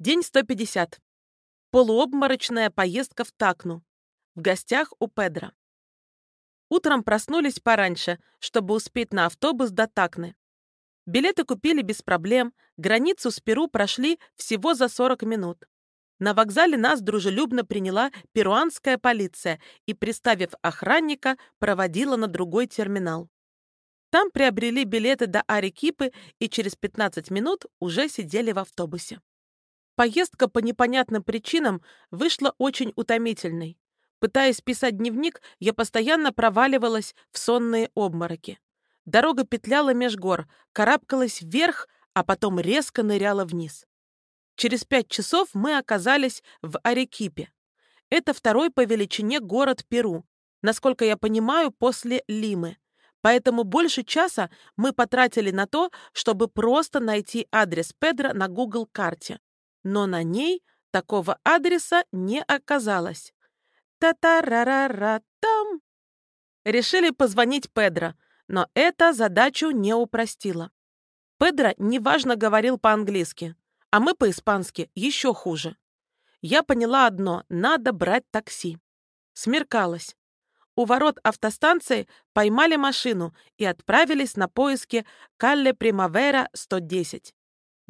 День 150. Полуобморочная поездка в Такну. В гостях у Педра. Утром проснулись пораньше, чтобы успеть на автобус до Такны. Билеты купили без проблем, границу с Перу прошли всего за 40 минут. На вокзале нас дружелюбно приняла перуанская полиция и, приставив охранника, проводила на другой терминал. Там приобрели билеты до Арекипы и через 15 минут уже сидели в автобусе. Поездка по непонятным причинам вышла очень утомительной. Пытаясь писать дневник, я постоянно проваливалась в сонные обмороки. Дорога петляла меж гор, карабкалась вверх, а потом резко ныряла вниз. Через пять часов мы оказались в Арекипе. Это второй по величине город Перу, насколько я понимаю, после Лимы. Поэтому больше часа мы потратили на то, чтобы просто найти адрес Педро на Google карте. Но на ней такого адреса не оказалось. Та-та-ра-ра-ра-там. Решили позвонить Педро, но это задачу не упростило. Педро неважно говорил по-английски, а мы по-испански еще хуже. Я поняла одно — надо брать такси. Смеркалось. У ворот автостанции поймали машину и отправились на поиски Калле Примавера 110.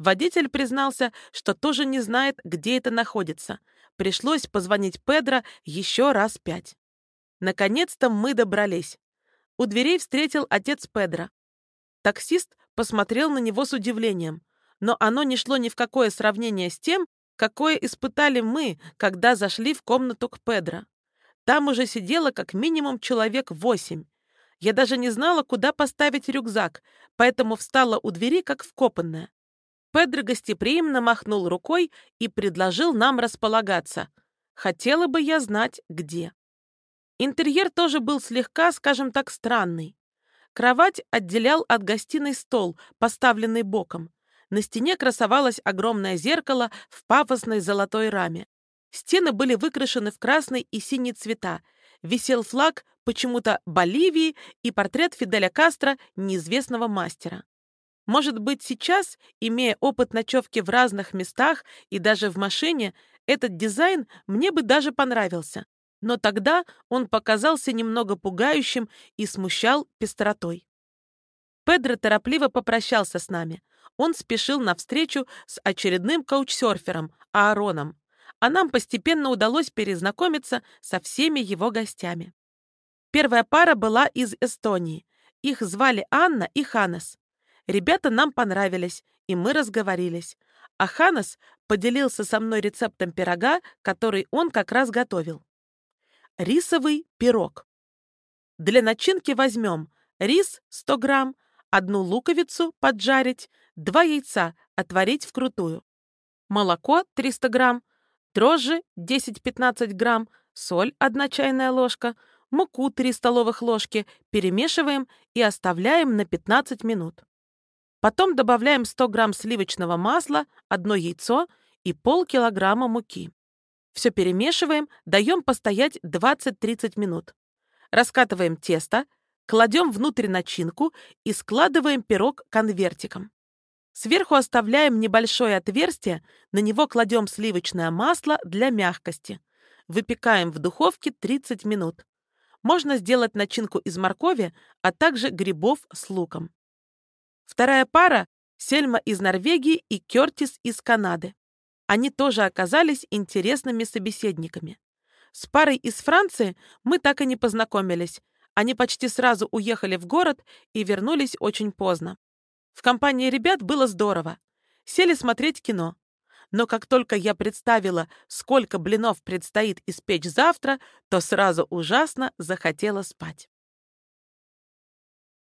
Водитель признался, что тоже не знает, где это находится. Пришлось позвонить Педро еще раз пять. Наконец-то мы добрались. У дверей встретил отец Педро. Таксист посмотрел на него с удивлением, но оно не шло ни в какое сравнение с тем, какое испытали мы, когда зашли в комнату к Педро. Там уже сидело как минимум человек восемь. Я даже не знала, куда поставить рюкзак, поэтому встала у двери, как вкопанная. Педро гостеприимно махнул рукой и предложил нам располагаться. Хотела бы я знать, где. Интерьер тоже был слегка, скажем так, странный. Кровать отделял от гостиной стол, поставленный боком. На стене красовалось огромное зеркало в пафосной золотой раме. Стены были выкрашены в красный и синий цвета. Висел флаг почему-то Боливии и портрет Фиделя Кастро, неизвестного мастера. Может быть, сейчас, имея опыт ночевки в разных местах и даже в машине, этот дизайн мне бы даже понравился. Но тогда он показался немного пугающим и смущал пестротой. Педро торопливо попрощался с нами. Он спешил навстречу с очередным каучсерфером, Аароном, а нам постепенно удалось перезнакомиться со всеми его гостями. Первая пара была из Эстонии. Их звали Анна и Ханес. Ребята нам понравились, и мы разговорились. А Ханес поделился со мной рецептом пирога, который он как раз готовил. Рисовый пирог. Для начинки возьмем рис 100 грамм, одну луковицу поджарить, два яйца отварить вкрутую, молоко 300 грамм, дрожжи 10-15 грамм, соль 1 чайная ложка, муку 3 столовых ложки, перемешиваем и оставляем на 15 минут. Потом добавляем 100 грамм сливочного масла, одно яйцо и полкилограмма муки. Все перемешиваем, даем постоять 20-30 минут. Раскатываем тесто, кладем внутрь начинку и складываем пирог конвертиком. Сверху оставляем небольшое отверстие, на него кладем сливочное масло для мягкости. Выпекаем в духовке 30 минут. Можно сделать начинку из моркови, а также грибов с луком. Вторая пара — Сельма из Норвегии и Кертис из Канады. Они тоже оказались интересными собеседниками. С парой из Франции мы так и не познакомились. Они почти сразу уехали в город и вернулись очень поздно. В компании ребят было здорово. Сели смотреть кино. Но как только я представила, сколько блинов предстоит испечь завтра, то сразу ужасно захотела спать.